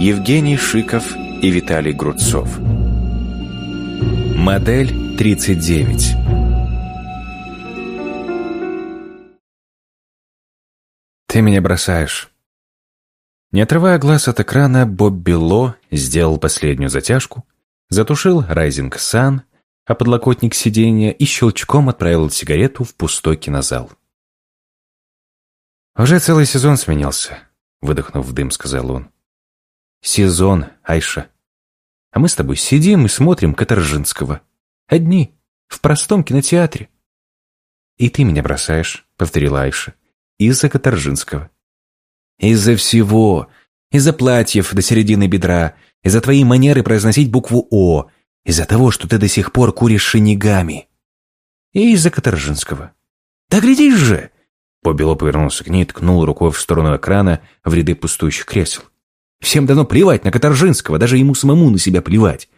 Евгений Шиков и Виталий Грудцов. Модель 39. Ты меня бросаешь. Не отрывая глаз от экрана, Бобби Ло сделал последнюю затяжку, затушил Rising Sun, а подлокотник сиденья и щелчком отправил сигарету в пустой кинозал. «Уже целый сезон сменился», — выдохнув в дым, сказал он. «Сезон, Айша. А мы с тобой сидим и смотрим Катаржинского. Одни, в простом кинотеатре». «И ты меня бросаешь», — повторила Айша. «Из-за Катаржинского». «Из-за всего. Из-за платьев до середины бедра. Из-за твоей манеры произносить букву «О». Из-за того, что ты до сих пор куришь шинигами. И из-за Катаржинского. Да глядишь же!» Побело повернулся к ней, ткнул рукой в сторону экрана в ряды пустующих кресел. «Всем дано плевать на Катаржинского, даже ему самому на себя плевать.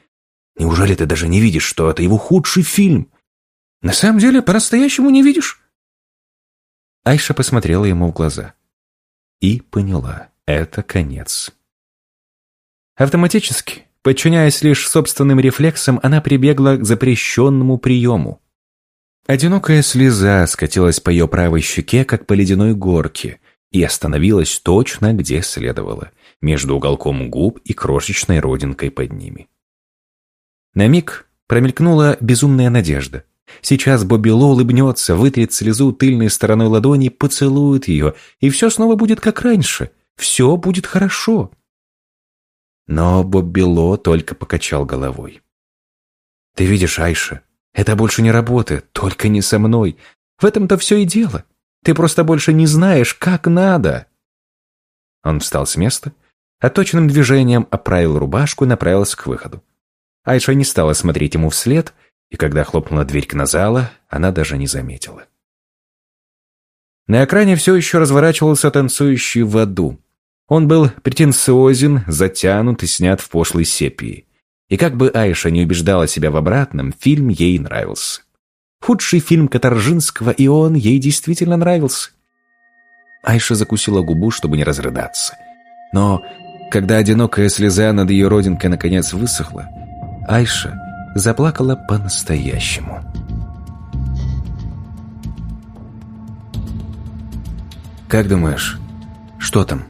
Неужели ты даже не видишь, что это его худший фильм? На самом деле, по-настоящему не видишь?» Айша посмотрела ему в глаза. И поняла, это конец. Автоматически, подчиняясь лишь собственным рефлексам, она прибегла к запрещенному приему. Одинокая слеза скатилась по ее правой щеке, как по ледяной горке, и остановилась точно, где следовало, между уголком губ и крошечной родинкой под ними. На миг промелькнула безумная надежда. Сейчас Бобби Ло улыбнется, вытрет слезу тыльной стороной ладони, поцелует ее, и все снова будет как раньше. Все будет хорошо. Но Бобби Ло только покачал головой. «Ты видишь, Айша, это больше не работает, только не со мной. В этом-то все и дело. Ты просто больше не знаешь, как надо. Он встал с места, отточенным движением оправил рубашку и направился к выходу. Айша не стала смотреть ему вслед, и когда хлопнула дверь кинозала, она даже не заметила. На экране все еще разворачивался танцующий в аду. Он был претенциозен, затянут и снят в пошлой сепии. И как бы Айша не убеждала себя в обратном, фильм ей нравился. Худший фильм Катаржинского, и он ей действительно нравился. Айша закусила губу, чтобы не разрыдаться. Но когда одинокая слеза над ее родинкой наконец высохла, Айша заплакала по-настоящему. «Как думаешь, что там?»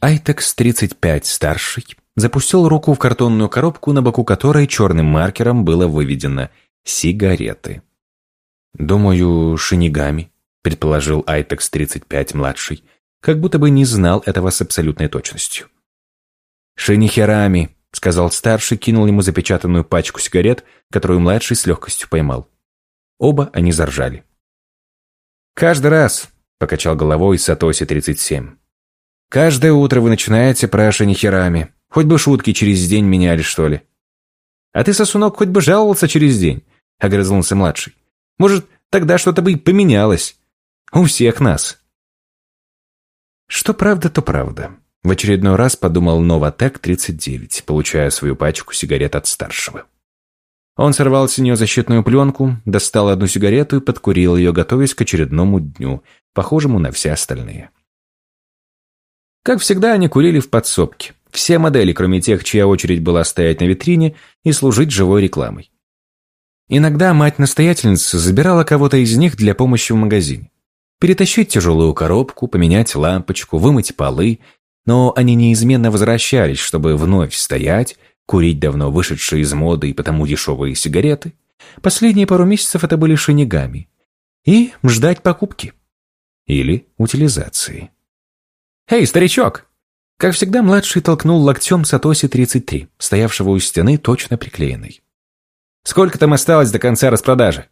Айтекс-35 старший запустил руку в картонную коробку, на боку которой черным маркером было выведено «Сигареты». «Думаю, шинигами», — предположил Айтекс-35-младший, как будто бы не знал этого с абсолютной точностью. «Шинихерами», — сказал старший, кинул ему запечатанную пачку сигарет, которую младший с легкостью поймал. Оба они заржали. «Каждый раз», — покачал головой Сатоси-37. «Каждое утро вы начинаете про шинихерами. Хоть бы шутки через день меняли, что ли. А ты, сосунок, хоть бы жаловался через день, огрызнулся младший. Может, тогда что-то бы и поменялось. У всех нас. Что правда, то правда. В очередной раз подумал Новотек-39, получая свою пачку сигарет от старшего. Он сорвал с нее защитную пленку, достал одну сигарету и подкурил ее, готовясь к очередному дню, похожему на все остальные. Как всегда, они курили в подсобке. Все модели, кроме тех, чья очередь была стоять на витрине и служить живой рекламой. Иногда мать-настоятельница забирала кого-то из них для помощи в магазине. Перетащить тяжелую коробку, поменять лампочку, вымыть полы, но они неизменно возвращались, чтобы вновь стоять, курить давно вышедшие из моды и потому дешевые сигареты. Последние пару месяцев это были шинигами. И ждать покупки. Или утилизации. «Эй, старичок!» Как всегда, младший толкнул локтем Сатоси-33, стоявшего у стены, точно приклеенной. «Сколько там осталось до конца распродажи?»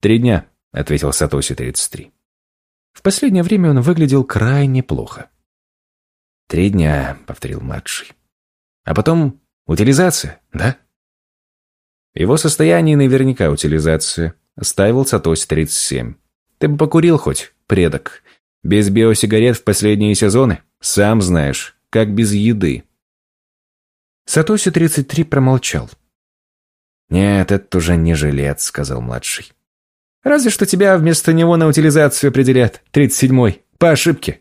«Три дня», — ответил Сатоси-33. В последнее время он выглядел крайне плохо. «Три дня», — повторил младший. «А потом утилизация, да?» Его состояние наверняка утилизация. Оставил Сатоси-37. Ты бы покурил хоть, предок. Без биосигарет в последние сезоны? Сам знаешь, как без еды. Сатоси-33 промолчал. «Нет, это уже не жилец», — сказал младший. «Разве что тебя вместо него на утилизацию определят, 37-й, по ошибке».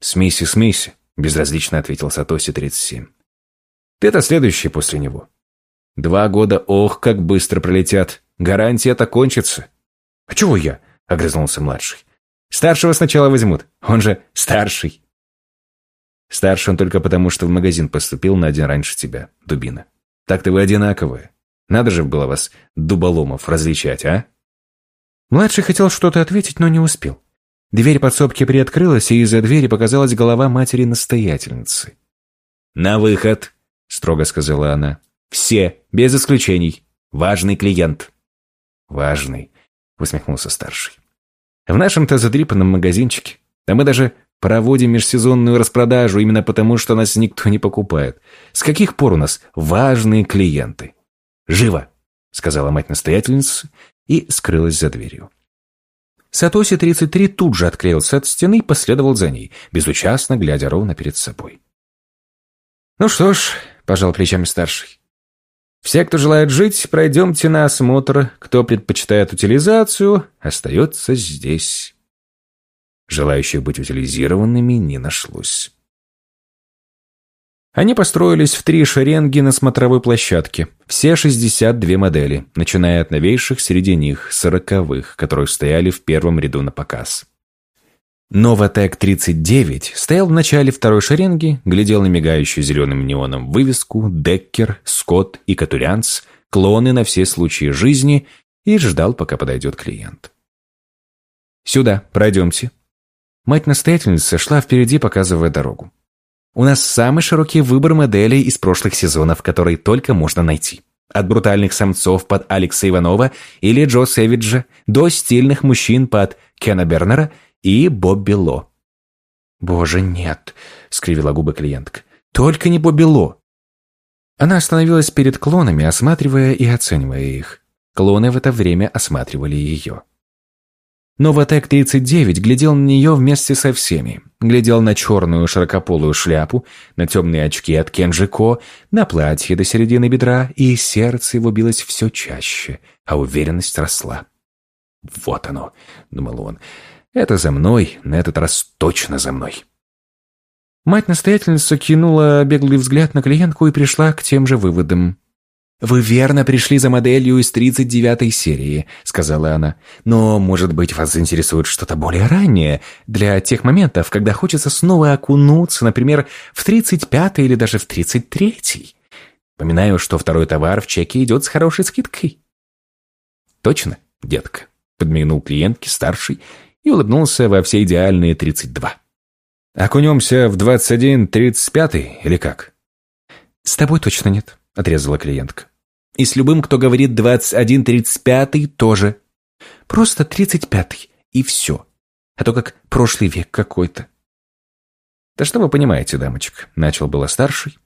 «Смиси, смиси», безразлично ответил Сатоси 37. Ты-то следующий после него. Два года, ох, как быстро пролетят. Гарантия это кончится. А чего я? Огрызнулся младший. Старшего сначала возьмут. Он же старший. Старше он только потому, что в магазин поступил на один раньше тебя, дубина. Так-то вы одинаковые. Надо же было вас, дуболомов, различать, а? Младший хотел что-то ответить, но не успел. Дверь подсобки приоткрылась, и из-за двери показалась голова матери-настоятельницы. «На выход!» — строго сказала она. «Все, без исключений. Важный клиент». «Важный», — усмехнулся старший. «В нашем-то задрипанном магазинчике. Да мы даже проводим межсезонную распродажу именно потому, что нас никто не покупает. С каких пор у нас важные клиенты?» «Живо!» — сказала мать-настоятельница и скрылась за дверью. Сатоси-33 тут же отклеился от стены и последовал за ней, безучастно глядя ровно перед собой. «Ну что ж», — пожал плечами старший, «все, кто желает жить, пройдемте на осмотр. Кто предпочитает утилизацию, остается здесь». Желающих быть утилизированными не нашлось. Они построились в три шеренги на смотровой площадке. Все 62 модели, начиная от новейших среди них, сороковых, которые стояли в первом ряду на показ. Новотек 39 стоял в начале второй шеренги, глядел на мигающую зеленым неоном вывеску «Деккер», «Скотт» и «Катурянц», клоны на все случаи жизни и ждал, пока подойдет клиент. «Сюда, пройдемте». Мать-настоятельница шла впереди, показывая дорогу. У нас самый широкий выбор моделей из прошлых сезонов, которые только можно найти. От брутальных самцов под Алекса Иванова или Джо Сэвиджа до стильных мужчин под Кена Бернера и Бобби Ло. «Боже, нет!» — скривила губы клиентка. «Только не Бобби Ло!» Она остановилась перед клонами, осматривая и оценивая их. Клоны в это время осматривали ее. Новотек-39 глядел на нее вместе со всеми. Глядел на черную широкополую шляпу, на темные очки от Кенжико, на платье до середины бедра, и сердце его билось все чаще, а уверенность росла. «Вот оно», — думал он, — «это за мной, на этот раз точно за мной». Мать-настоятельница кинула беглый взгляд на клиентку и пришла к тем же выводам. «Вы верно пришли за моделью из 39-й серии», — сказала она. «Но, может быть, вас заинтересует что-то более раннее, для тех моментов, когда хочется снова окунуться, например, в 35-й или даже в 33-й. Поминаю, что второй товар в чеке идет с хорошей скидкой». «Точно, детка», — подмигнул клиентке старший и улыбнулся во все идеальные 32. «Окунемся в 21-35 или как?» «С тобой точно нет», — отрезала клиентка. И с любым, кто говорит 21-35 тоже. Просто 35 и все. А то как прошлый век какой-то. Да что вы понимаете, дамочка, начал было старший.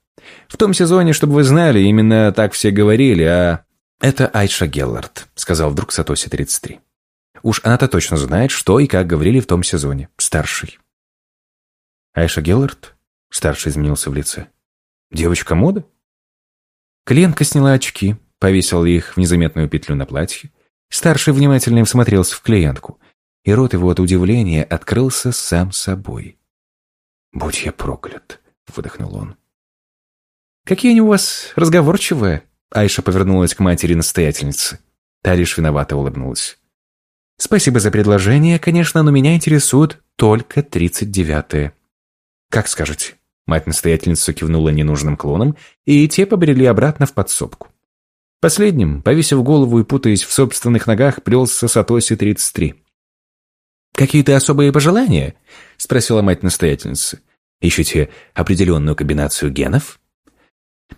В том сезоне, чтобы вы знали, именно так все говорили, а... Это Айша Геллард, сказал вдруг Сатоси 33. Уж она-то точно знает, что и как говорили в том сезоне. Старший. Айша Геллард? Старший изменился в лице. Девочка мода? Клиентка сняла очки, повесила их в незаметную петлю на платье. Старший внимательно всмотрелся в клиентку, и рот его от удивления открылся сам собой. «Будь я проклят!» — выдохнул он. «Какие они у вас разговорчивые!» Айша повернулась к матери-настоятельнице. Та лишь виновато улыбнулась. «Спасибо за предложение, конечно, но меня интересуют только тридцать девятые». «Как скажете?» Мать-настоятельница кивнула ненужным клоном, и те побрели обратно в подсобку. Последним, повесив голову и путаясь в собственных ногах, плелся Сатоси-33. «Какие-то особые пожелания?» — спросила мать-настоятельница. «Ищете определенную комбинацию генов?»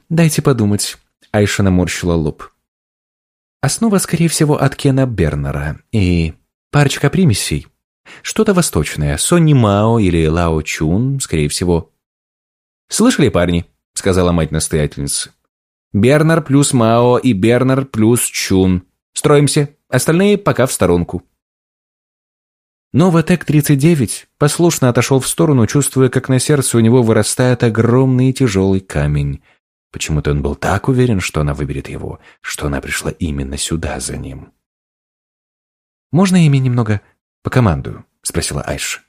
«Дайте подумать», — Айша наморщила лоб. «Основа, скорее всего, от Кена Бернера и парочка примесей. Что-то восточное, Сонни Мао или Лао Чун, скорее всего, «Слышали, парни?» — сказала мать-настоятельница. «Бернар плюс Мао и Бернар плюс Чун. Строимся, остальные пока в сторонку». Новотек-39 послушно отошел в сторону, чувствуя, как на сердце у него вырастает огромный и тяжелый камень. Почему-то он был так уверен, что она выберет его, что она пришла именно сюда за ним. «Можно ими немного по команду?» — спросила Айша.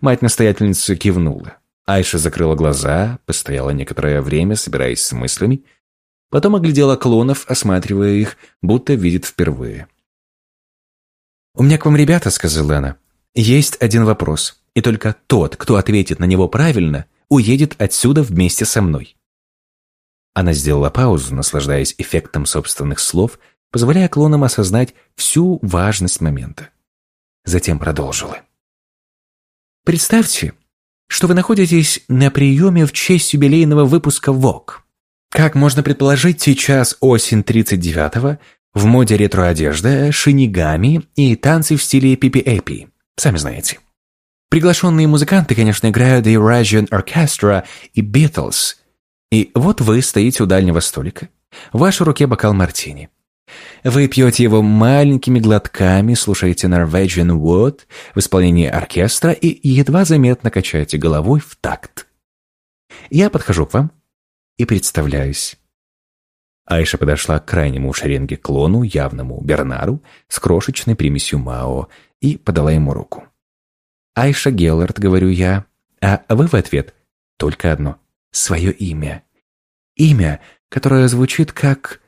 Мать-настоятельница кивнула. Айша закрыла глаза, постояла некоторое время, собираясь с мыслями, потом оглядела клонов, осматривая их, будто видит впервые. «У меня к вам, ребята», — сказала она, — «есть один вопрос, и только тот, кто ответит на него правильно, уедет отсюда вместе со мной». Она сделала паузу, наслаждаясь эффектом собственных слов, позволяя клонам осознать всю важность момента. Затем продолжила. «Представьте, что вы находитесь на приеме в честь юбилейного выпуска Vogue. Как можно предположить, сейчас осень 39-го, в моде ретро-одежда, шинигами и танцы в стиле пипи-эпи. Сами знаете. Приглашенные музыканты, конечно, играют The Eurasian Orchestra и Beatles. И вот вы стоите у дальнего столика. В вашей руке бокал мартини. Вы пьете его маленькими глотками, слушаете Norwegian Wood в исполнении оркестра и едва заметно качаете головой в такт. Я подхожу к вам и представляюсь. Айша подошла к крайнему шеренге клону, явному Бернару, с крошечной примесью Мао, и подала ему руку. «Айша Геллард», — говорю я, а вы в ответ только одно — свое имя. Имя, которое звучит как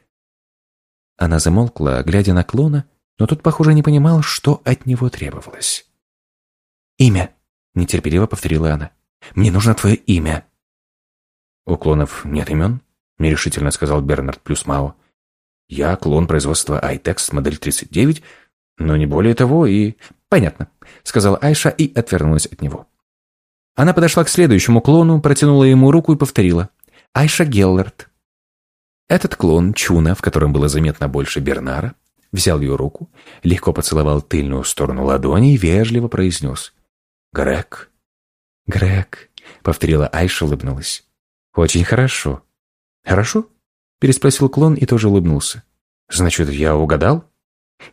она замолкла, глядя на клона, но тот, похоже, не понимал, что от него требовалось. «Имя», — нетерпеливо повторила она. «Мне нужно твое имя». «У клонов нет имен?» — нерешительно сказал Бернард плюс Мао. «Я клон производства iText модель 39, но не более того и...» «Понятно», — сказала Айша и отвернулась от него. Она подошла к следующему клону, протянула ему руку и повторила. «Айша Геллард». Этот клон Чуна, в котором было заметно больше Бернара, взял ее руку, легко поцеловал тыльную сторону ладони и вежливо произнес «Грег». «Грег», — повторила Айша, улыбнулась. «Очень хорошо». «Хорошо?» — переспросил клон и тоже улыбнулся. «Значит, я угадал?»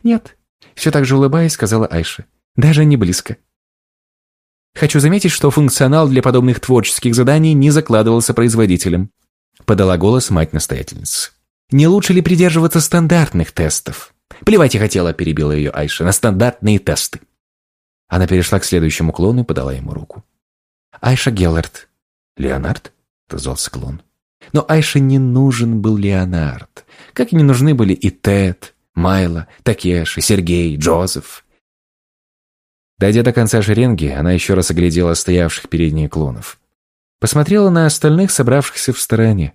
«Нет», — все так же улыбаясь, сказала Айша. «Даже не близко». Хочу заметить, что функционал для подобных творческих заданий не закладывался производителем. Подала голос мать-настоятельницы. «Не лучше ли придерживаться стандартных тестов?» «Плевать я хотела», — перебила ее Айша, — «на стандартные тесты». Она перешла к следующему клону и подала ему руку. «Айша Геллард». «Леонард?» — отозвался клон. Но Айше не нужен был Леонард, как и не нужны были и Тед, Майло, Такеши, Сергей, Джозеф. Дойдя до конца шеренги, она еще раз оглядела стоявших перед ней клонов. Посмотрела на остальных, собравшихся в стороне.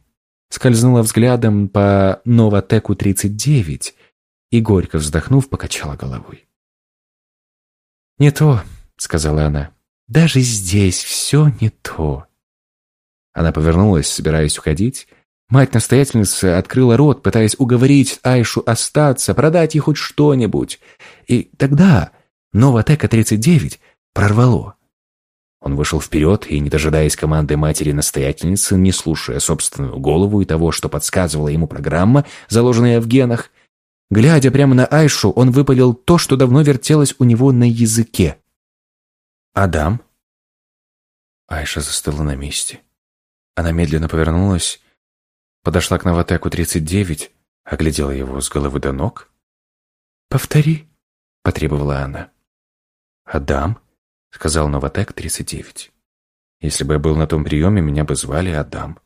Скользнула взглядом по Новотеку-39 и, горько вздохнув, покачала головой. «Не то», — сказала она. «Даже здесь все не то». Она повернулась, собираясь уходить. Мать-настоятельница открыла рот, пытаясь уговорить Айшу остаться, продать ей хоть что-нибудь. И тогда Новотека-39 прорвало. Он вышел вперед и, не дожидаясь команды матери-настоятельницы, не слушая собственную голову и того, что подсказывала ему программа, заложенная в генах, глядя прямо на Айшу, он выпалил то, что давно вертелось у него на языке. «Адам?» Айша застыла на месте. Она медленно повернулась, подошла к Новотеку-39, оглядела его с головы до ног. «Повтори», — потребовала она. «Адам?» — сказал Новотек-39. «Если бы я был на том приеме, меня бы звали Адам».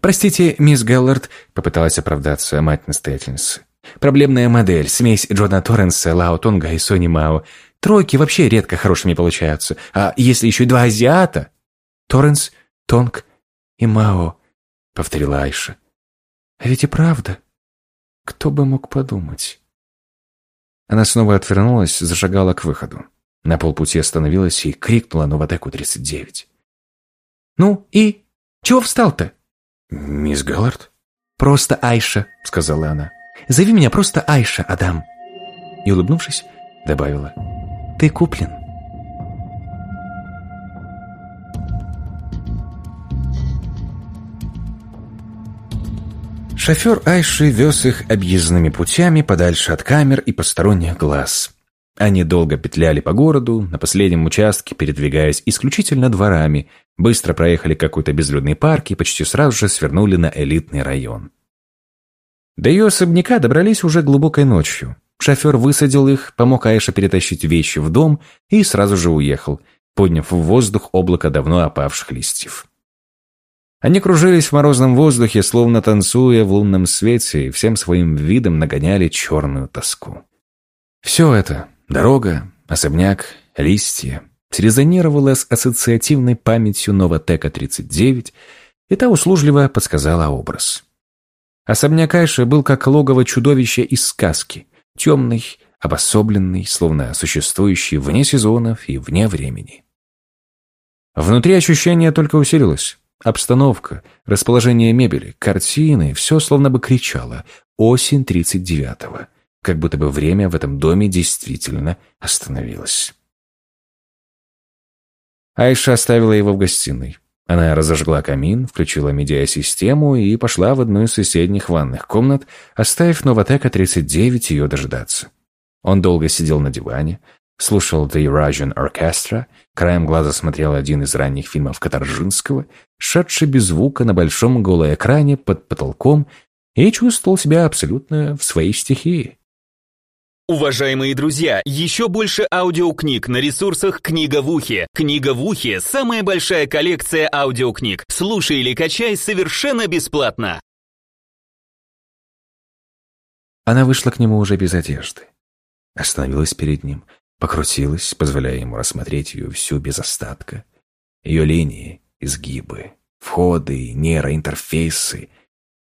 «Простите, мисс Геллард», — попыталась оправдаться мать-настоятельницы. «Проблемная модель, смесь Джона Торренса, Лао Тонга и Сони Мао. Тройки вообще редко хорошими получаются. А если еще два азиата?» «Торренс, Тонг и Мао», — повторила Айша. «А ведь и правда. Кто бы мог подумать?» Она снова отвернулась, зашагала к выходу. На полпути остановилась и крикнула Новотеку-39. «Ну и? Чего встал-то?» «Мисс Галлард?» «Просто Айша», — сказала она. «Зови меня просто Айша, Адам». И, улыбнувшись, добавила. «Ты куплен». Шофер Айши вез их объездными путями подальше от камер и посторонних глаз. Они долго петляли по городу, на последнем участке передвигаясь исключительно дворами, быстро проехали какой-то безлюдный парк и почти сразу же свернули на элитный район. До ее особняка добрались уже глубокой ночью. Шофер высадил их, помог Айше перетащить вещи в дом и сразу же уехал. подняв в воздух облако давно опавших листьев. Они кружились в морозном воздухе, словно танцуя в лунном свете, и всем своим видом нагоняли черную тоску. Все это — дорога, особняк, листья — срезонировало с ассоциативной памятью Новотека-39, и та услужливо подсказала образ. Особняк Айши был как логово чудовища из сказки, темный, обособленный, словно существующий вне сезонов и вне времени. Внутри ощущение только усилилось. Обстановка, расположение мебели, картины — все словно бы кричало «Осень 39-го», как будто бы время в этом доме действительно остановилось. Айша оставила его в гостиной. Она разожгла камин, включила медиасистему и пошла в одну из соседних ванных комнат, оставив Новотека 39 ее дожидаться. Он долго сидел на диване, слушал The Eurasian Orchestra, краем глаза смотрел один из ранних фильмов Катаржинского, шедший без звука на большом голой экране под потолком, и чувствовал себя абсолютно в своей стихии. Уважаемые друзья, еще больше аудиокниг на ресурсах «Книга в ухе». «Книга в ухе» — самая большая коллекция аудиокниг. Слушай или качай совершенно бесплатно. Она вышла к нему уже без одежды. Остановилась перед ним, покрутилась, позволяя ему рассмотреть ее всю без остатка. Ее линии, изгибы, входы, нейроинтерфейсы,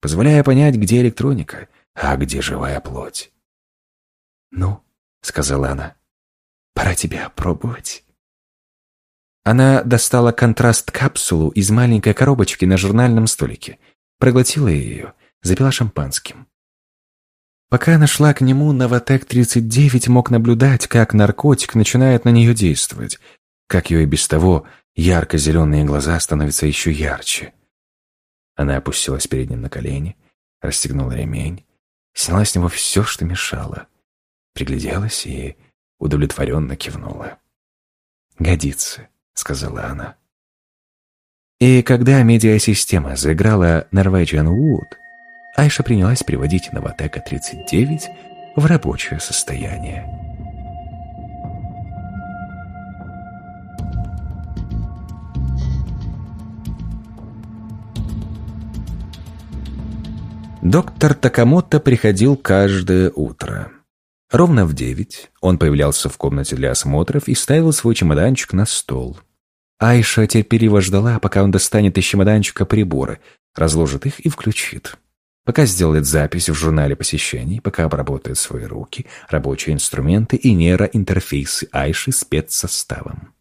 позволяя понять, где электроника, а где живая плоть. «Ну», — сказала она, — «пора тебя пробовать». Она достала контраст-капсулу из маленькой коробочки на журнальном столике, проглотила ее, запила шампанским. Пока она шла к нему, Новотек-39 мог наблюдать, как наркотик начинает на нее действовать, как ее и без того ярко-зеленые глаза становятся еще ярче. Она опустилась перед ним на колени, расстегнула ремень, сняла с него все, что мешало — пригляделась и удовлетворенно кивнула. «Годится», — сказала она. И когда медиасистема заиграла Norwegian Wood, Айша принялась приводить Новотека-39 в рабочее состояние. Доктор Такамото приходил каждое утро. Ровно в девять он появлялся в комнате для осмотров и ставил свой чемоданчик на стол. Айша терпеливо ждала, пока он достанет из чемоданчика приборы, разложит их и включит. Пока сделает запись в журнале посещений, пока обработает свои руки, рабочие инструменты и нейроинтерфейсы Айши спецсоставом.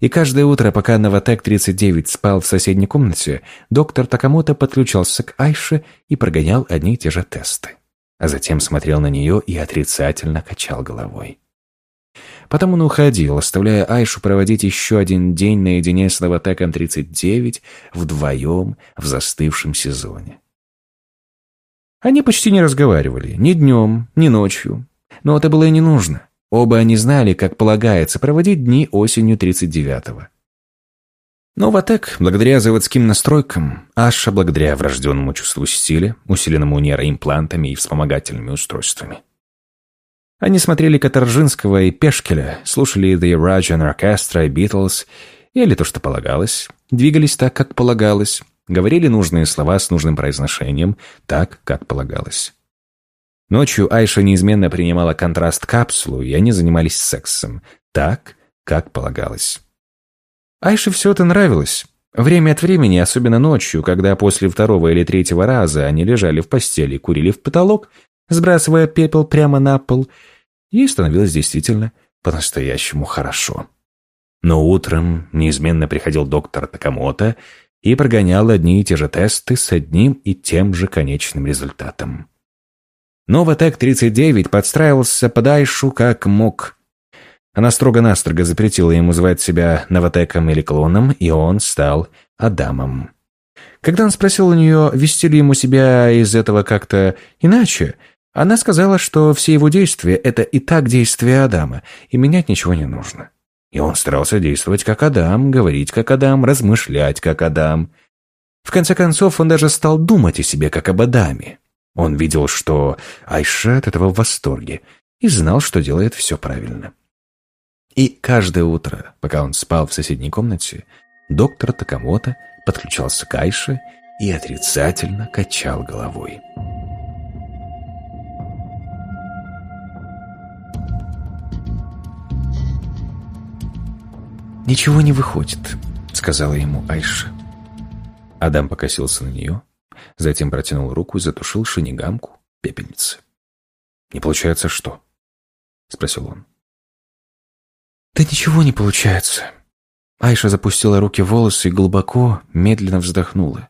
И каждое утро, пока Новотек-39 спал в соседней комнате, доктор Такамото подключался к Айше и прогонял одни и те же тесты а затем смотрел на нее и отрицательно качал головой. Потом он уходил, оставляя Айшу проводить еще один день наедине с Новотеком-39 вдвоем в застывшем сезоне. Они почти не разговаривали, ни днем, ни ночью. Но это было и не нужно. Оба они знали, как полагается проводить дни осенью 39-го. Новотек, благодаря заводским настройкам, Аша благодаря врожденному чувству стиля, усиленному нейроимплантами и вспомогательными устройствами. Они смотрели Катаржинского и Пешкеля, слушали The Rajan Orchestra и Beatles, ели то, что полагалось, двигались так, как полагалось, говорили нужные слова с нужным произношением, так, как полагалось. Ночью Айша неизменно принимала контраст-капсулу, и они занимались сексом, так, как полагалось. Айше все это нравилось. Время от времени, особенно ночью, когда после второго или третьего раза они лежали в постели и курили в потолок, сбрасывая пепел прямо на пол, ей становилось действительно по-настоящему хорошо. Но утром неизменно приходил доктор Такамото и прогонял одни и те же тесты с одним и тем же конечным результатом. Новотек-39 подстраивался под Айшу как мог – она строго-настрого запретила ему звать себя Новотеком или клоном, и он стал Адамом. Когда он спросил у нее, вести ли ему себя из этого как-то иначе, она сказала, что все его действия — это и так действия Адама, и менять ничего не нужно. И он старался действовать как Адам, говорить как Адам, размышлять как Адам. В конце концов, он даже стал думать о себе как об Адаме. Он видел, что Айша от этого в восторге, и знал, что делает все правильно. И каждое утро, пока он спал в соседней комнате, доктор Такамото подключался к Айше и отрицательно качал головой. «Ничего не выходит», — сказала ему Айша. Адам покосился на нее, затем протянул руку и затушил шинигамку пепельницы. «Не получается что?» — спросил он. «Да ничего не получается». Айша запустила руки в волосы и глубоко, медленно вздохнула.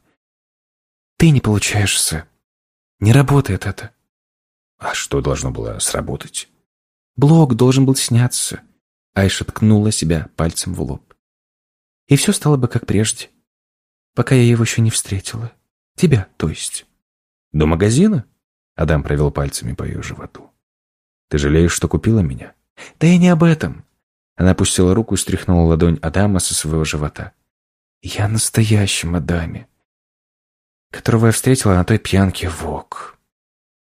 «Ты не получаешься. Не работает это». «А что должно было сработать?» «Блок должен был сняться». Айша ткнула себя пальцем в лоб. «И все стало бы как прежде, пока я его еще не встретила. Тебя, то есть». «До магазина?» Адам провел пальцами по ее животу. «Ты жалеешь, что купила меня?» «Да я не об этом. Она опустила руку и стряхнула ладонь Адама со своего живота. «Я настоящем Адаме, которого я встретила на той пьянке в ОК.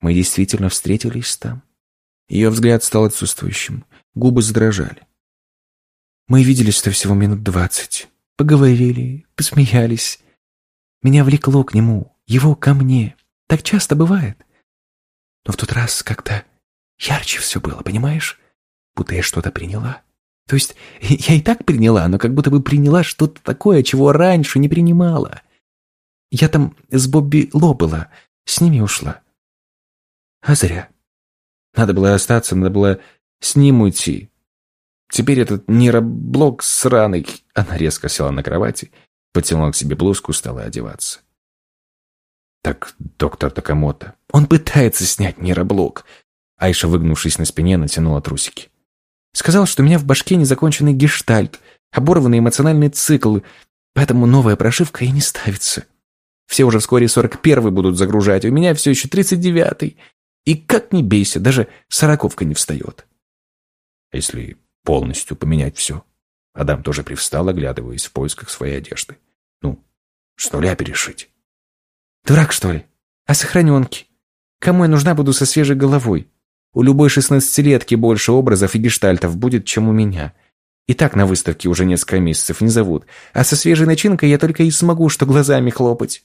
Мы действительно встретились там». Ее взгляд стал отсутствующим, губы задрожали. Мы виделись-то всего минут двадцать. Поговорили, посмеялись. Меня влекло к нему, его ко мне. Так часто бывает. Но в тот раз как-то ярче все было, понимаешь? Будто я что-то приняла. То есть я и так приняла, но как будто бы приняла что-то такое, чего раньше не принимала. Я там с Бобби Ло была, с ними ушла. А зря. Надо было остаться, надо было с ним уйти. Теперь этот нейроблок сраный... Она резко села на кровати, потянула к себе блузку, стала одеваться. Так, доктор Такамото. Он пытается снять нейроблок. Айша, выгнувшись на спине, натянула трусики. Сказал, что у меня в башке незаконченный гештальт, оборванный эмоциональный цикл, поэтому новая прошивка и не ставится. Все уже вскоре 41-й будут загружать, у меня все еще 39-й. И как ни бейся, даже сороковка не встает. А если полностью поменять все? Адам тоже привстал, оглядываясь в поисках своей одежды. Ну, с нуля перешить. Дурак, что ли? А сохраненки? Кому я нужна буду со свежей головой? У любой шестнадцатилетки больше образов и гештальтов будет, чем у меня. И так на выставке уже несколько месяцев не зовут. А со свежей начинкой я только и смогу, что глазами хлопать.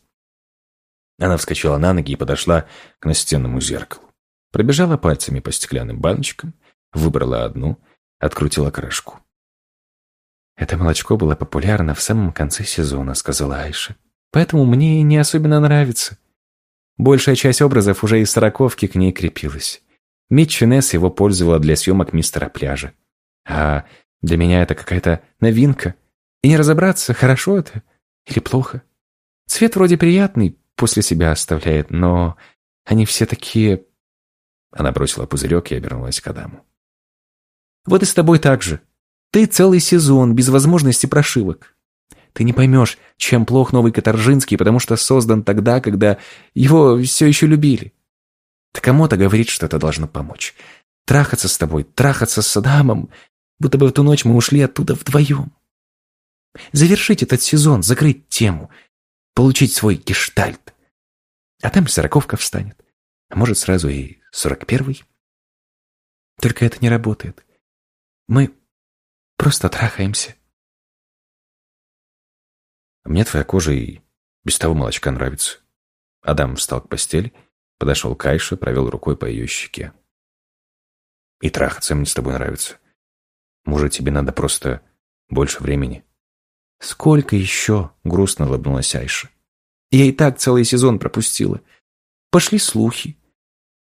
Она вскочила на ноги и подошла к настенному зеркалу. Пробежала пальцами по стеклянным баночкам, выбрала одну, открутила крышку. «Это молочко было популярно в самом конце сезона», — сказала Айша. «Поэтому мне не особенно нравится. Большая часть образов уже из сороковки к ней крепилась. Митчи Несс его пользовала для съемок мистера пляжа. А для меня это какая-то новинка. И не разобраться, хорошо это или плохо. Цвет вроде приятный, после себя оставляет, но они все такие... Она бросила пузырек и обернулась к Адаму. Вот и с тобой так же. Ты целый сезон, без возможности прошивок. Ты не поймешь, чем плох новый Катаржинский, потому что создан тогда, когда его все еще любили. Такамото говорит, что это должно помочь. Трахаться с тобой, трахаться с Адамом, будто бы в ту ночь мы ушли оттуда вдвоем. Завершить этот сезон, закрыть тему, получить свой гештальт. А там сороковка встанет. А может, сразу и сорок первый. Только это не работает. Мы просто трахаемся. Мне твоя кожа и без того молочка нравится. Адам встал к постели Подошел к Айше, провел рукой по ее щеке. «И трахаться мне с тобой нравится. Может, тебе надо просто больше времени?» «Сколько еще?» — грустно улыбнулась Айша. «Я и так целый сезон пропустила. Пошли слухи.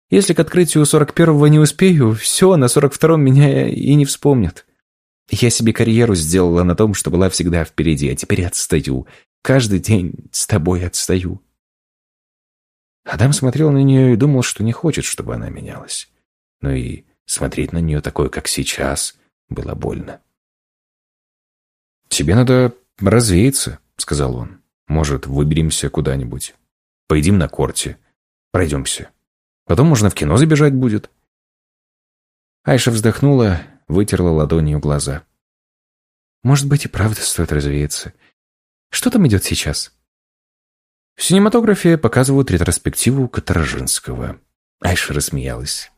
Если к открытию сорок первого не успею, все, на сорок втором меня и не вспомнят. Я себе карьеру сделала на том, что была всегда впереди, а теперь отстаю. Каждый день с тобой отстаю. Адам смотрел на нее и думал, что не хочет, чтобы она менялась. Но и смотреть на нее такой, как сейчас, было больно. «Тебе надо развеяться», — сказал он. «Может, выберемся куда-нибудь? Поедим на корте, пройдемся. Потом можно в кино забежать будет». Айша вздохнула, вытерла ладонью глаза. «Может быть, и правда стоит развеяться. Что там идет сейчас?» В синематографе показывают ретроспективу Катаржинского. Айша рассмеялась.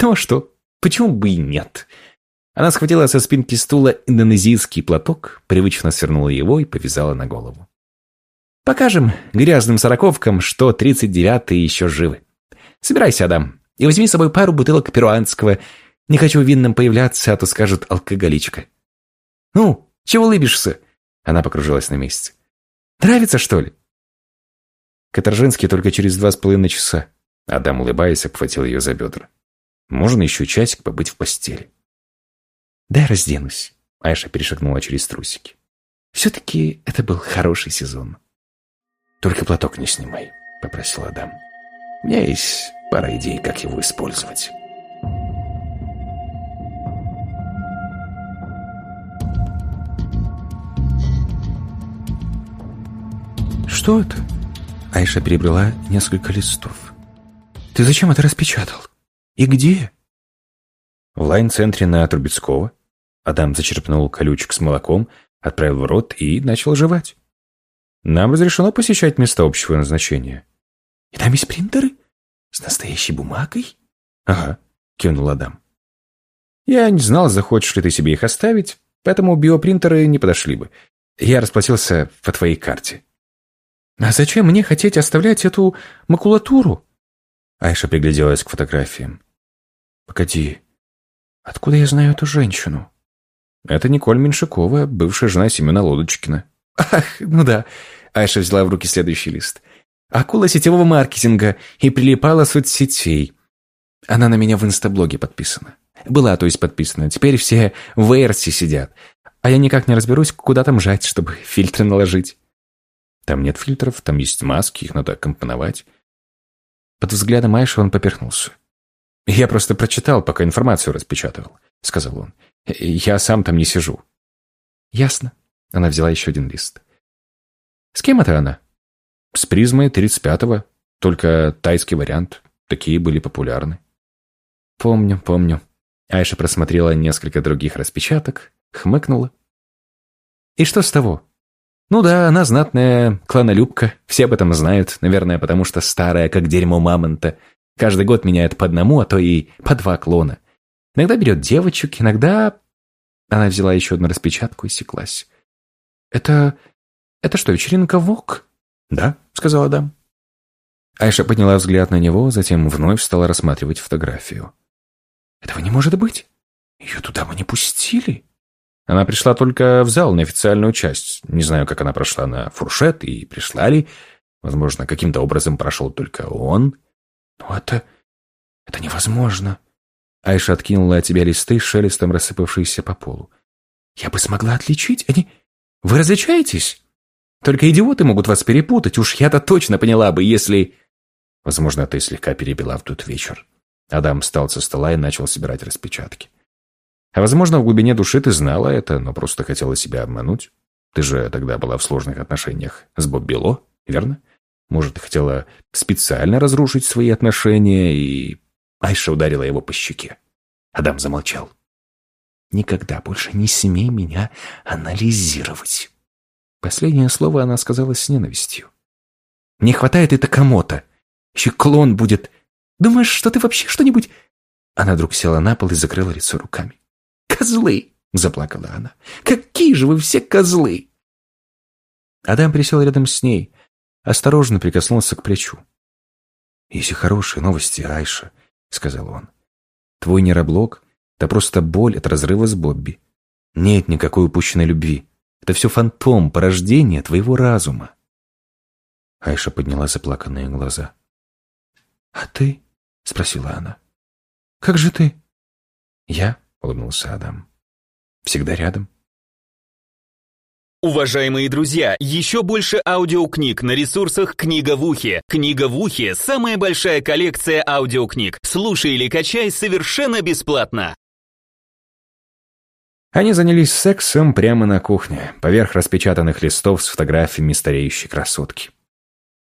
«Ну а что? Почему бы и нет?» Она схватила со спинки стула индонезийский платок, привычно свернула его и повязала на голову. «Покажем грязным сороковкам, что тридцать девятые еще живы. Собирайся, Адам, и возьми с собой пару бутылок перуанского. Не хочу винным появляться, а то скажут алкоголичка». «Ну, чего улыбишься?» Она покружилась на месте. «Нравится, что ли?» Каторжинский только через два с половиной часа. Адам, улыбаясь, обхватил ее за бедра. «Можно еще часик побыть в постели?» «Дай разденусь», — Айша перешагнула через трусики. «Все-таки это был хороший сезон». «Только платок не снимай», — попросил Адам. «У меня есть пара идей, как его использовать». «Что это?» Айша перебрала несколько листов. «Ты зачем это распечатал? И где?» В лайн-центре на Трубецкого. Адам зачерпнул колючек с молоком, отправил в рот и начал жевать. Нам разрешено посещать места общего назначения. И там есть принтеры? С настоящей бумагой? Ага, кивнул Адам. Я не знал, захочешь ли ты себе их оставить, поэтому биопринтеры не подошли бы. Я расплатился по твоей карте. А зачем мне хотеть оставлять эту макулатуру? Айша пригляделась к фотографиям. Погоди, откуда я знаю эту женщину? Это Николь Меньшикова, бывшая жена Семена Лодочкина. Ах, ну да. Айша взяла в руки следующий лист. Акула сетевого маркетинга и прилипала соцсетей. Она на меня в инстаблоге подписана. Была, то есть, подписана. Теперь все в Эрсе сидят. А я никак не разберусь, куда там жать, чтобы фильтры наложить. Там нет фильтров, там есть маски, их надо компоновать. Под взглядом Айши он поперхнулся. «Я просто прочитал, пока информацию распечатывал», — сказал он. «Я сам там не сижу». «Ясно». Она взяла еще один лист. «С кем это она?» «С призмой 35-го. Только тайский вариант. Такие были популярны». «Помню, помню». Айша просмотрела несколько других распечаток, хмыкнула. «И что с того? Ну да, она знатная кланолюбка, все об этом знают, наверное, потому что старая, как дерьмо мамонта. Каждый год меняет по одному, а то и по два клона. Иногда берет девочек, иногда... Она взяла еще одну распечатку и секлась. «Это... это что, вечеринка ВОК?» «Да», — сказал Адам. Айша подняла взгляд на него, затем вновь стала рассматривать фотографию. «Этого не может быть! Ее туда мы не пустили!» Она пришла только в зал на официальную часть. Не знаю, как она прошла на фуршет и пришла ли. Возможно, каким-то образом прошел только он. Но это... это невозможно. Айша откинула от тебя листы, шелестом рассыпавшиеся по полу. Я бы смогла отличить. Они... Вы различаетесь? Только идиоты могут вас перепутать. Уж я-то точно поняла бы, если... Возможно, ты слегка перебила в тот вечер. Адам встал со стола и начал собирать распечатки. А возможно, в глубине души ты знала это, но просто хотела себя обмануть. Ты же тогда была в сложных отношениях с Бобби Ло, верно? Может, ты хотела специально разрушить свои отношения и... Айша ударила его по щеке. Адам замолчал. «Никогда больше не смей меня анализировать». Последнее слово она сказала с ненавистью. «Не хватает это кому-то. Еще клон будет. Думаешь, что ты вообще что-нибудь...» Она вдруг села на пол и закрыла лицо руками. «Козлы!» — заплакала она. «Какие же вы все козлы!» Адам присел рядом с ней, осторожно прикоснулся к плечу. «Есть и хорошие новости, Айша», — сказал он. «Твой нейроблок — это просто боль от разрыва с Бобби. Нет никакой упущенной любви. Это все фантом, порождение твоего разума». Айша подняла заплаканные глаза. «А ты?» — спросила она. «Как же ты?» «Я?» — улыбнулся Адам. «Всегда рядом». Уважаемые друзья, еще больше аудиокниг на ресурсах «Книга в ухе». «Книга в ухе» — самая большая коллекция аудиокниг. Слушай или качай совершенно бесплатно. Они занялись сексом прямо на кухне, поверх распечатанных листов с фотографиями стареющей красотки.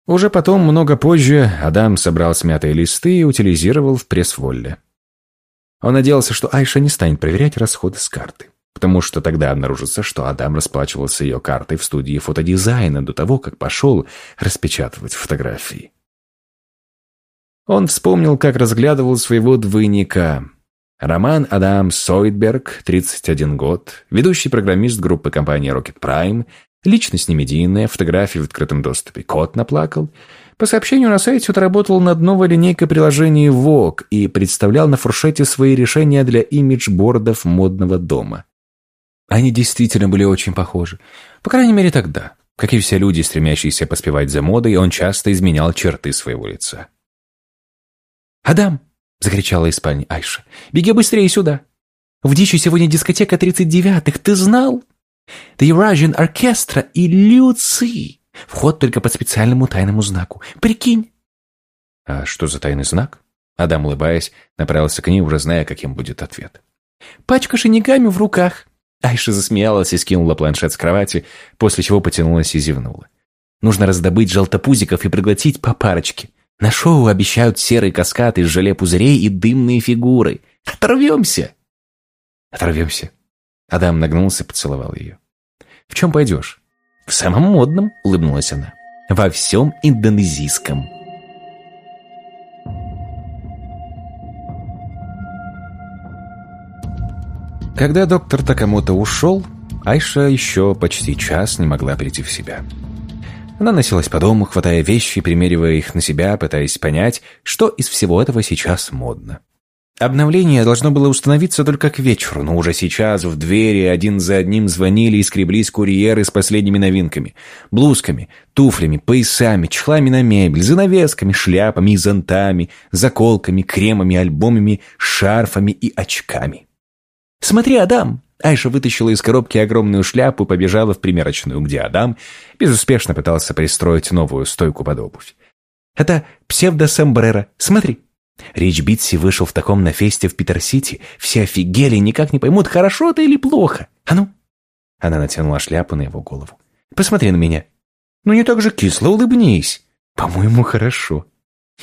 Уже потом, много позже, Адам собрал смятые листы и утилизировал в пресс-волле. Он надеялся, что Айша не станет проверять расходы с карты, потому что тогда обнаружится, что Адам расплачивался ее картой в студии фотодизайна до того, как пошел распечатывать фотографии. Он вспомнил, как разглядывал своего двойника. Роман Адам Сойдберг, 31 год, ведущий программист группы компании Rocket Prime, личность немедийная, фотографии в открытом доступе. Кот наплакал. По сообщению на сайте он работал над новой линейкой приложений Vogue и представлял на фуршете свои решения для имиджбордов модного дома. Они действительно были очень похожи. По крайней мере, тогда. Как и все люди, стремящиеся поспевать за модой, он часто изменял черты своего лица. «Адам!» — закричала из спальни Айша. «Беги быстрее сюда! В Дичи сегодня дискотека 39-х, ты знал? The Eurasian Orchestra и Люци! Вход только по специальному тайному знаку. Прикинь!» «А что за тайный знак?» Адам, улыбаясь, направился к ней, уже зная, каким будет ответ. «Пачка шинигами в руках. Айша засмеялась и скинула планшет с кровати, после чего потянулась и зевнула. Нужно раздобыть желтопузиков и пригласить по парочке. На шоу обещают серый каскад из желе пузырей и дымные фигуры. Оторвемся! Оторвемся. Адам нагнулся и поцеловал ее. В чем пойдешь? В самом модном, улыбнулась она. Во всем индонезийском. Когда доктор Такамото ушел, Айша еще почти час не могла прийти в себя. Она носилась по дому, хватая вещи, примеривая их на себя, пытаясь понять, что из всего этого сейчас модно. Обновление должно было установиться только к вечеру, но уже сейчас в двери один за одним звонили и скреблись курьеры с последними новинками. Блузками, туфлями, поясами, чехлами на мебель, занавесками, шляпами и зонтами, заколками, кремами, альбомами, шарфами и очками. «Смотри, Адам!» Айша вытащила из коробки огромную шляпу и побежала в примерочную, где Адам безуспешно пытался пристроить новую стойку под обувь. «Это псевдо-сомбреро. Смотри!» Рич Битси вышел в таком на фесте в Питер-Сити. Все офигели, никак не поймут, хорошо это или плохо. А ну? Она натянула шляпу на его голову. Посмотри на меня. Ну не так же кисло, улыбнись. По-моему, хорошо.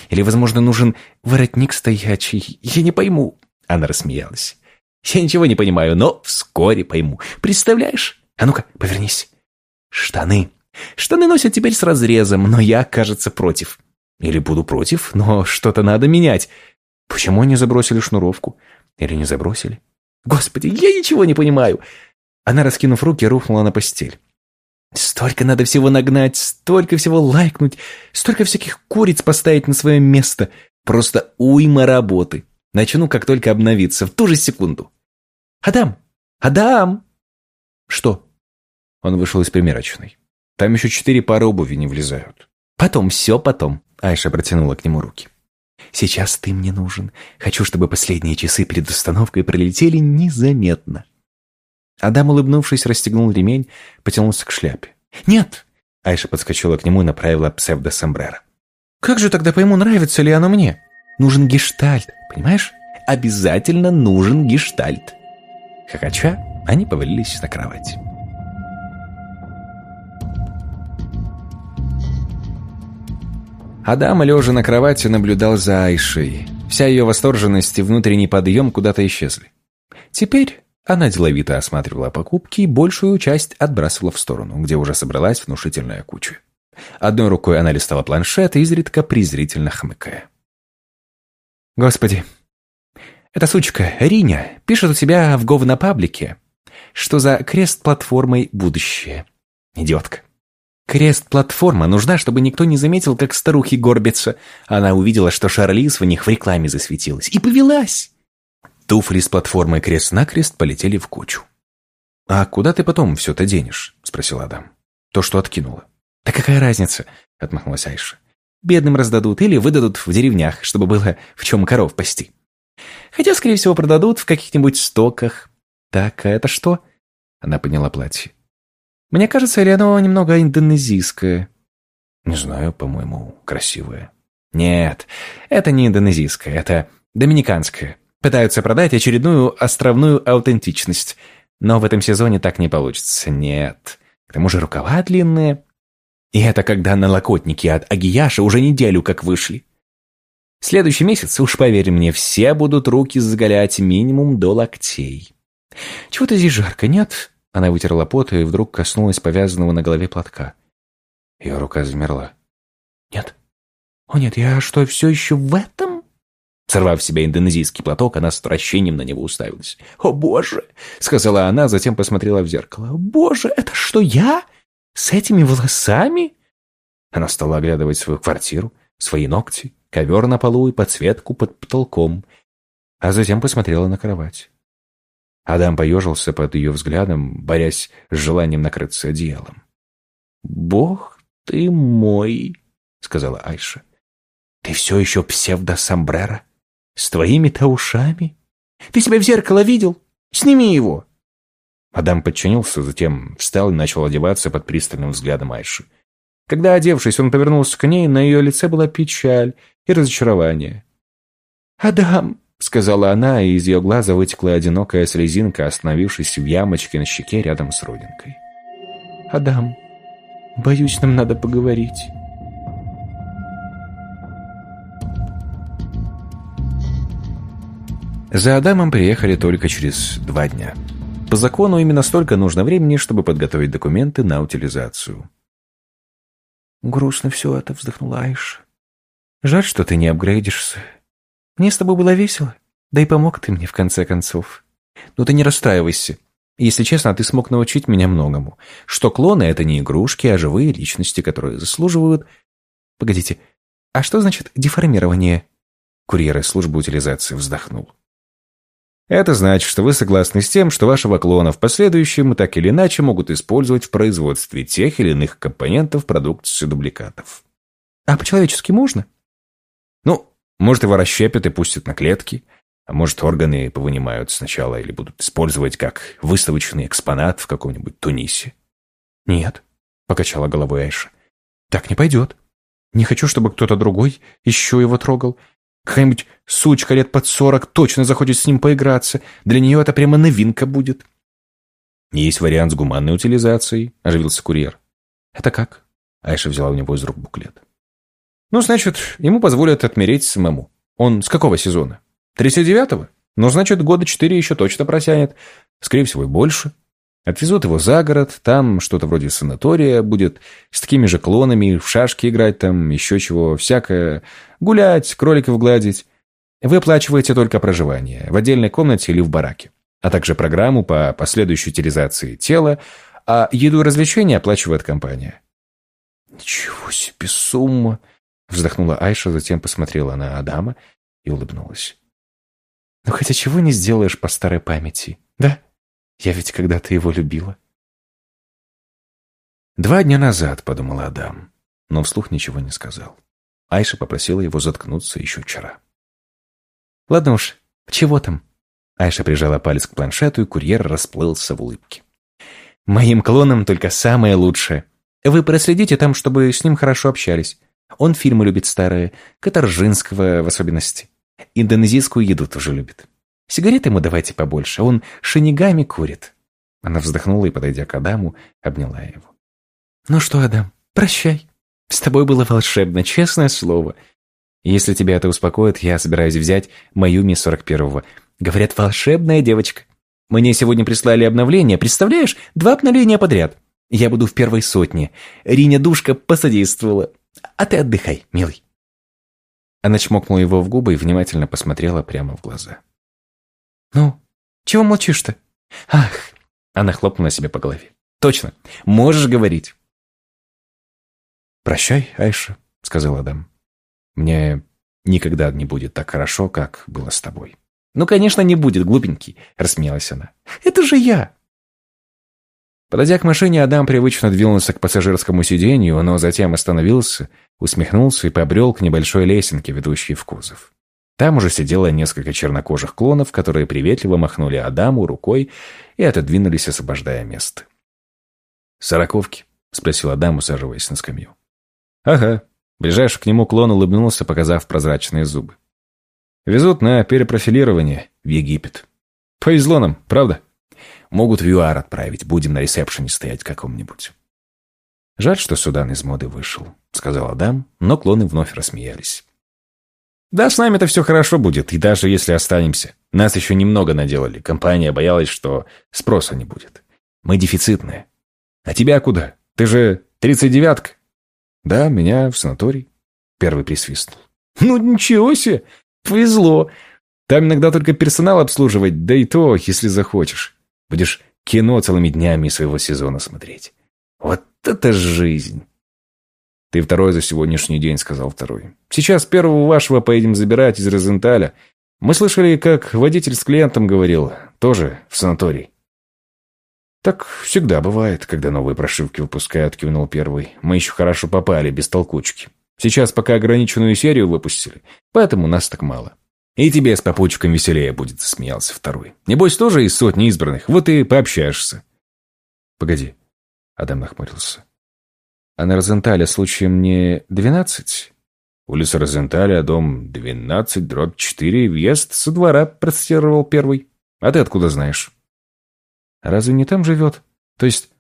Или, возможно, нужен воротник стоячий. Я не пойму. Она рассмеялась. Я ничего не понимаю, но вскоре пойму. Представляешь? А ну-ка, повернись. Штаны. Штаны носят теперь с разрезом, но я, кажется, против. Или буду против, но что-то надо менять. Почему они забросили шнуровку? Или не забросили? Господи, я ничего не понимаю. Она, раскинув руки, рухнула на постель. Столько надо всего нагнать, столько всего лайкнуть, столько всяких куриц поставить на свое место. Просто уйма работы. Начну, как только обновиться, в ту же секунду. «Адам! Адам!» «Что?» Он вышел из примерочной. «Там еще четыре пары обуви не влезают». «Потом, все потом», — Айша протянула к нему руки. «Сейчас ты мне нужен. Хочу, чтобы последние часы перед установкой пролетели незаметно». Адам, улыбнувшись, расстегнул ремень, потянулся к шляпе. «Нет!» — Айша подскочила к нему и направила псевдо-сомбреро. «Как же тогда пойму, нравится ли оно мне? Нужен гештальт, понимаешь? Обязательно нужен гештальт». Хохоча, они повалились на кровать. Адам, лежа на кровати, наблюдал за Айшей. Вся ее восторженность и внутренний подъем куда-то исчезли. Теперь она деловито осматривала покупки и большую часть отбрасывала в сторону, где уже собралась внушительная куча. Одной рукой она листала планшет, изредка презрительно хмыкая. «Господи, эта сучка, Риня, пишет у себя в говнопаблике, что за крест-платформой будущее. Идиотка. Крест-платформа нужна, чтобы никто не заметил, как старухи горбятся. Она увидела, что Шарлиз в них в рекламе засветилась. И повелась. Туфли с платформой крест-накрест полетели в кучу. «А куда ты потом все это денешь?» – спросил Адам. «То, что откинула». «Да какая разница?» – отмахнулась Айша. «Бедным раздадут или выдадут в деревнях, чтобы было в чем коров пасти». Хотя, скорее всего, продадут в каких-нибудь стоках. Так, а это что? Она подняла платье. Мне кажется, или оно немного индонезийское? Не знаю, по-моему, красивое. Нет, это не индонезийское, это доминиканское. Пытаются продать очередную островную аутентичность. Но в этом сезоне так не получится. Нет. К тому же рукава длинные. И это когда налокотники от Агияша уже неделю как вышли. Следующий месяц, уж поверь мне, все будут руки заголять минимум до локтей. Чего-то здесь жарко, нет? Она вытерла пот и вдруг коснулась повязанного на голове платка. Ее рука замерла. Нет. О нет, я что, все еще в этом? Сорвав себя индонезийский платок, она с отвращением на него уставилась. «О, боже!» — сказала она, затем посмотрела в зеркало. «Боже, это что, я? С этими волосами?» Она стала оглядывать свою квартиру, свои ногти, ковер на полу и подсветку под потолком, а затем посмотрела на кровать. Адам поежился под ее взглядом, борясь с желанием накрыться одеялом. «Бог ты мой!» — сказала Айша. «Ты все еще псевдо-сомбреро? С твоими-то ушами? Ты себя в зеркало видел? Сними его!» Адам подчинился, затем встал и начал одеваться под пристальным взглядом Айши. Когда, одевшись, он повернулся к ней, на ее лице была печаль и разочарование. «Адам!» — сказала она, и из ее глаза вытекла одинокая слезинка, остановившись в ямочке на щеке рядом с родинкой. «Адам, боюсь, нам надо поговорить». За Адамом приехали только через два дня. По закону именно столько нужно времени, чтобы подготовить документы на утилизацию. «Грустно все это», — вздохнула Айша. «Жаль, что ты не апгрейдишься. Мне с тобой было весело. Да и помог ты мне, в конце концов. Но ты не расстраивайся. Если честно, ты смог научить меня многому. Что клоны — это не игрушки, а живые личности, которые заслуживают... Погодите, а что значит деформирование? Курьер из службы утилизации вздохнул. Это значит, что вы согласны с тем, что вашего клона в последующем так или иначе могут использовать в производстве тех или иных компонентов продукции дубликатов. А по-человечески можно? Ну, может, его расщепят и пустят на клетки, а может, органы повынимают сначала или будут использовать как выставочный экспонат в каком-нибудь Тунисе. «Нет», — покачала головой Айша, — «так не пойдет. Не хочу, чтобы кто-то другой еще его трогал. Какая-нибудь сучка лет под сорок точно захочет с ним поиграться. Для нее это прямо новинка будет». «Есть вариант с гуманной утилизацией», — оживился курьер. «Это как?» Айша взяла у него из рук буклет. Ну, значит, ему позволят отмереть самому. Он с какого сезона? 39-го? Ну, значит, года четыре еще точно протянет. Скорее всего, и больше. Отвезут его за город, там что-то вроде санатория будет, с такими же клонами, в шашки играть там, еще чего, всякое. Гулять, кроликов гладить. Вы оплачиваете только проживание, в отдельной комнате или в бараке, а также программу по последующей утилизации тела, а еду и развлечения оплачивает компания. Ничего себе сумма! Вздохнула Айша, затем посмотрела на Адама и улыбнулась. «Ну хотя чего не сделаешь по старой памяти, да? Я ведь когда-то его любила». «Два дня назад», — подумал Адам, но вслух ничего не сказал. Айша попросила его заткнуться еще вчера. «Ладно уж, чего там?» Айша прижала палец к планшету, и курьер расплылся в улыбке. «Моим клонам только самое лучшее. Вы проследите там, чтобы с ним хорошо общались. Он фильмы любит старые, Катаржинского в особенности. Индонезийскую еду тоже любит. Сигареты ему давайте побольше, он шинигами курит. Она вздохнула и, подойдя к Адаму, обняла его. «Ну что, Адам, прощай. С тобой было волшебно, честное слово. Если тебя это успокоит, я собираюсь взять мою ми 41-го. Говорят, волшебная девочка. Мне сегодня прислали обновление, представляешь? Два обновления подряд. Я буду в первой сотне. Риня Душка посодействовала. А ты отдыхай, милый. Она чмокнула его в губы и внимательно посмотрела прямо в глаза. «Ну, чего молчишь-то?» «Ах!» Она хлопнула себе по голове. «Точно, можешь говорить». «Прощай, Айша», — сказал Адам. «Мне никогда не будет так хорошо, как было с тобой». «Ну, конечно, не будет, глупенький», — рассмеялась она. «Это же я!» Подойдя к машине, Адам привычно двинулся к пассажирскому сиденью, но затем остановился, усмехнулся и побрел к небольшой лесенке, ведущей в кузов. Там уже сидело несколько чернокожих клонов, которые приветливо махнули Адаму рукой и отодвинулись, освобождая место. «Сороковки?» — спросил Адам, усаживаясь на скамью. «Ага». Ближайший к нему клон улыбнулся, показав прозрачные зубы. «Везут на перепрофилирование в Египет. Повезло нам, правда?» Могут в ЮАР отправить, будем на ресепшене стоять каком-нибудь. Жаль, что Судан из моды вышел, сказал Адам, но клоны вновь рассмеялись. Да, с нами-то все хорошо будет, и даже если останемся. Нас еще немного наделали. Компания боялась, что спроса не будет. Мы дефицитные. А тебя куда? Ты же тридцать девятка. Да, меня в санаторий. Первый присвистнул. Ну, ничего себе! Повезло. Там иногда только персонал обслуживать, да и то, если захочешь. Будешь кино целыми днями своего сезона смотреть. Вот это жизнь. Ты второй за сегодняшний день, сказал второй. Сейчас первого вашего поедем забирать из Розенталя. Мы слышали, как водитель с клиентом говорил, тоже в санаторий. «Так всегда бывает, когда новые прошивки выпускают», — кивнул первый. «Мы еще хорошо попали, без толкучки. Сейчас пока ограниченную серию выпустили, поэтому нас так мало». «И тебе с попутчиком веселее будет», — засмеялся второй. «Небось, тоже из сотни избранных, вот и пообщаешься». «Погоди», — Адам нахмурился. «А на Розентале случаем не двенадцать?» «Улица Розенталя, дом двенадцать, дробь четыре, въезд со двора», — процитировал первый. «А ты откуда знаешь?» Разве не там живет? То есть,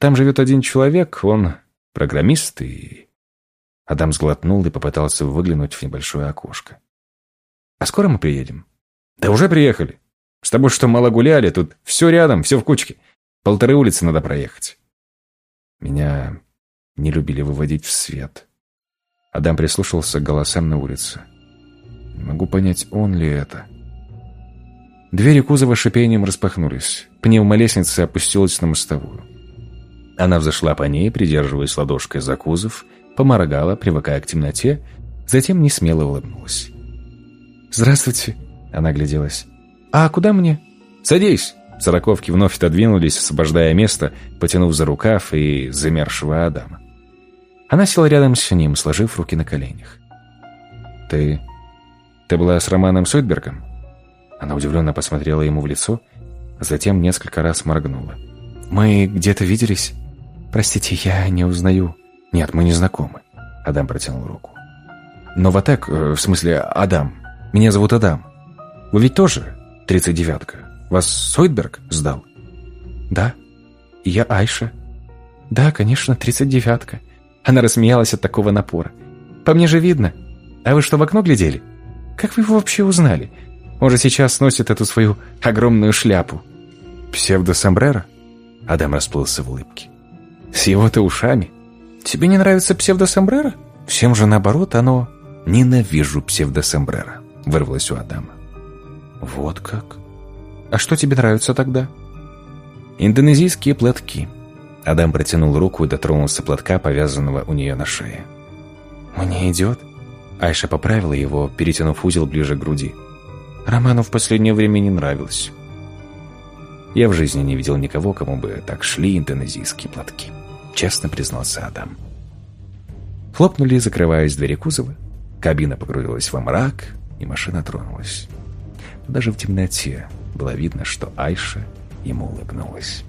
там живет один человек, он программист и...» Адам сглотнул и попытался выглянуть в небольшое окошко. «А скоро мы приедем?» «Да уже приехали. С тобой что, мало гуляли? Тут все рядом, все в кучке. Полторы улицы надо проехать». Меня не любили выводить в свет. Адам прислушался к голосам на улице. Не могу понять, он ли это. Двери кузова шипением распахнулись. Пневмолестница опустилась на мостовую. Она взошла по ней, придерживаясь ладошкой за кузов, поморгала, привыкая к темноте, затем не смело улыбнулась. «Здравствуйте», — она огляделась. «А куда мне?» «Садись!» Сороковки вновь отодвинулись, освобождая место, потянув за рукав и замершего Адама. Она села рядом с ним, сложив руки на коленях. «Ты... ты была с Романом Сойдбергом?» Она удивленно посмотрела ему в лицо, затем несколько раз моргнула. «Мы где-то виделись? Простите, я не узнаю». «Нет, мы не знакомы». Адам протянул руку. «Но Ватек, э, в смысле Адам. Меня зовут Адам. Вы ведь тоже тридцать девятка? Вас Сойдберг сдал?» «Да. Я Айша». «Да, конечно, тридцать девятка». Она рассмеялась от такого напора. «По мне же видно. А вы что, в окно глядели? Как вы его вообще узнали? Он же сейчас носит эту свою огромную шляпу. Псевдо-сомбреро? Адам расплылся в улыбке. С его-то ушами. Тебе не нравится псевдо-сомбреро? Всем же наоборот, оно... Ненавижу псевдо-сомбреро, вырвалось у Адама. Вот как? А что тебе нравится тогда? Индонезийские платки. Адам протянул руку и дотронулся платка, повязанного у нее на шее. «Мне идет?» Айша поправила его, перетянув узел ближе к груди. Роману в последнее время не нравилось. Я в жизни не видел никого, кому бы так шли индонезийские платки. Честно признался Адам. Хлопнули, закрываясь двери кузова. Кабина погрузилась во мрак, и машина тронулась. Даже в темноте было видно, что Айша ему улыбнулась.